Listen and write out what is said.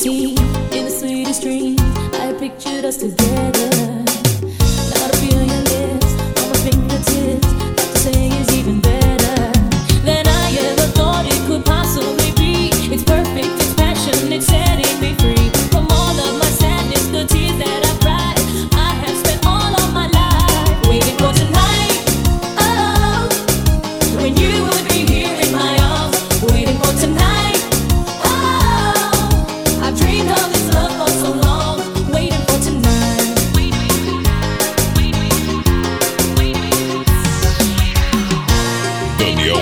see in the sweetest dreams. I pictured us together.